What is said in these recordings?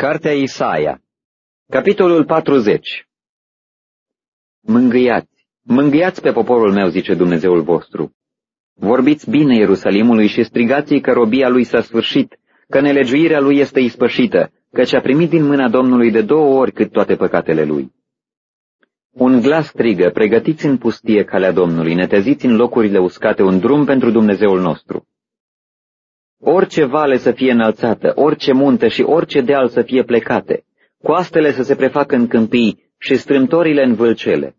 Cartea Isaia Capitolul 40 Mângâiați, mângâiați pe poporul meu, zice Dumnezeul vostru. Vorbiți bine Ierusalimului și strigați că robia lui s-a sfârșit, că nelegiuirea lui este ispășită, căci a primit din mâna Domnului de două ori cât toate păcatele lui. Un glas strigă, pregătiți în pustie calea Domnului, neteziți în locurile uscate un drum pentru Dumnezeul nostru. Orice vale să fie înălțată, orice munte și orice deal să fie plecate, coastele să se prefacă în câmpii și strâmtorile în vâlcele.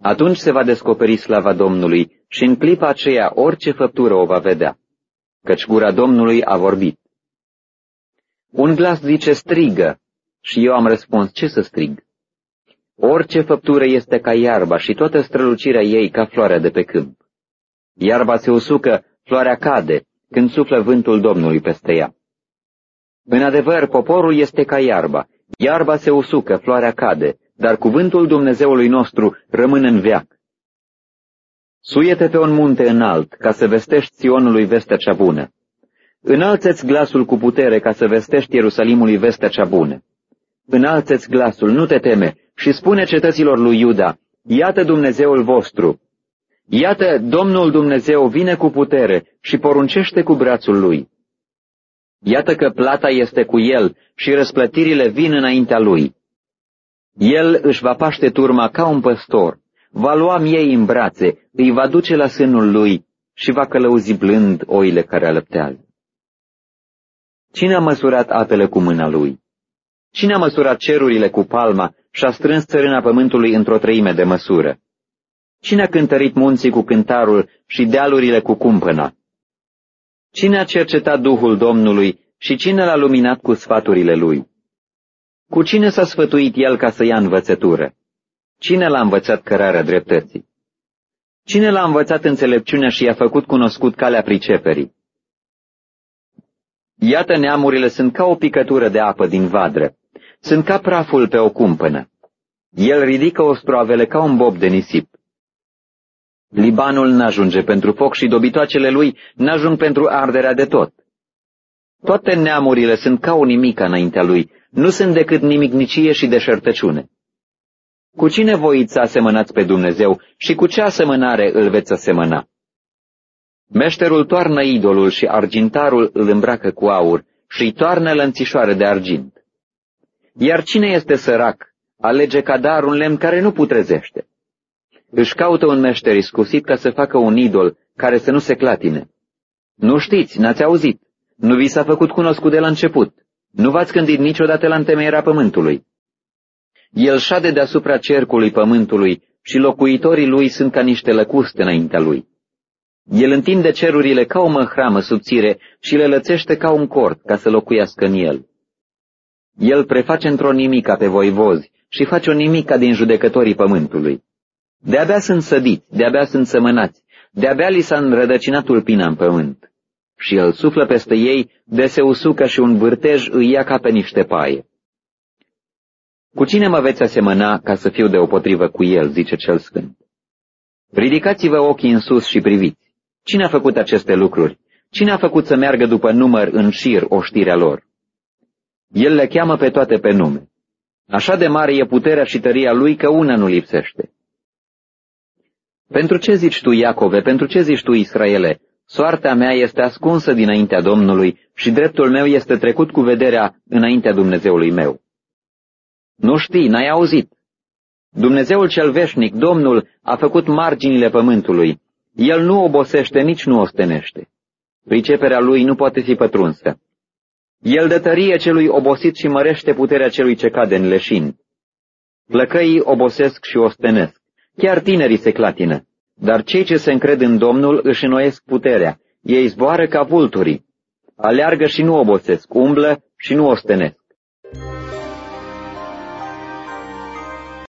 Atunci se va descoperi slava Domnului și în clipa aceea orice făptură o va vedea, căci gura Domnului a vorbit. Un glas zice strigă și eu am răspuns ce să strig? Orice făptură este ca iarba și toată strălucirea ei ca floarea de pe câmp. Iarba se usucă, floarea cade, când suflă vântul Domnului peste ea. În adevăr, poporul este ca iarba, iarba se usucă, floarea cade, dar cuvântul Dumnezeului nostru rămâne în veac. Suiete pe un munte înalt, ca să vestești Sionului vestea cea bună. Înalțeți glasul cu putere, ca să vestești Ierusalimului vestea cea bună. Înalțeți glasul, nu te teme, și spune cetăților lui Iuda, Iată Dumnezeul vostru, Iată, Domnul Dumnezeu vine cu putere și poruncește cu brațul lui. Iată că plata este cu el și răsplătirile vin înaintea lui. El își va paște turma ca un păstor, va lua miei în brațe, îi va duce la sânul lui și va călăuzi blând oile care alăptează. Cine a măsurat apele cu mâna lui? Cine a măsurat cerurile cu palma și a strâns țărâna pământului într-o treime de măsură? Cine a cântărit munții cu cântarul și dealurile cu cumpăna? Cine a cercetat Duhul Domnului și cine l-a luminat cu sfaturile lui? Cu cine s-a sfătuit el ca să ia învățătură? Cine l-a învățat cărarea dreptății? Cine l-a învățat înțelepciunea și i-a făcut cunoscut calea priceperii? Iată neamurile sunt ca o picătură de apă din vadră, sunt ca praful pe o cumpănă. El ridică ostroavele ca un bob de nisip. Libanul n-ajunge pentru foc și dobitoacele lui n-ajung pentru arderea de tot. Toate neamurile sunt ca o nimică înaintea lui, nu sunt decât nimicnicie și deșertăciune. Cu cine voiți să asemănați pe Dumnezeu și cu ce asemănare îl veți asemăna? Meșterul toarnă idolul și argintarul îl îmbracă cu aur și îi toarnă lănțișoare de argint. Iar cine este sărac, alege ca dar un lemn care nu putrezește. Își caută un meșter iscusit ca să facă un idol care să nu se clatine. Nu știți, n-ați auzit. Nu vi s-a făcut cunoscut de la început. Nu v-ați gândit niciodată la întemeierea pământului. El șade deasupra cercului pământului și locuitorii lui sunt ca niște lăcuste înaintea lui. El întinde cerurile ca o măhramă subțire și le lățește ca un cort ca să locuiască în el. El preface într-o nimica pe voivozi și face o nimica din judecătorii pământului. De-abia sunt sădiți, de-abia sunt sămânați, de-abia li s-a înrădăcinat tulpina în pământ. Și el suflă peste ei, de se usucă și un vârtej îi ia ca pe niște paie. Cu cine mă veți asemăna ca să fiu deopotrivă cu el, zice cel sfânt? Ridicați-vă ochii în sus și priviți. Cine a făcut aceste lucruri? Cine a făcut să meargă după număr în șir oștirea lor? El le cheamă pe toate pe nume. Așa de mare e puterea și tăria lui că una nu lipsește. Pentru ce zici tu, Iacove, pentru ce zici tu, Israele? Soarta mea este ascunsă dinaintea Domnului și dreptul meu este trecut cu vederea înaintea Dumnezeului meu. Nu știi, n-ai auzit. Dumnezeul cel veșnic, Domnul, a făcut marginile pământului. El nu obosește, nici nu ostenește. Priceperea lui nu poate fi pătrunsă. El dă tărie celui obosit și mărește puterea celui ce cade în leșin. Plăcăii obosesc și ostenesc. Chiar tinerii se clatină, dar cei ce se încred în Domnul își înnoiesc puterea, ei zboară ca vulturii, aleargă și nu obosesc, umblă și nu ostenesc.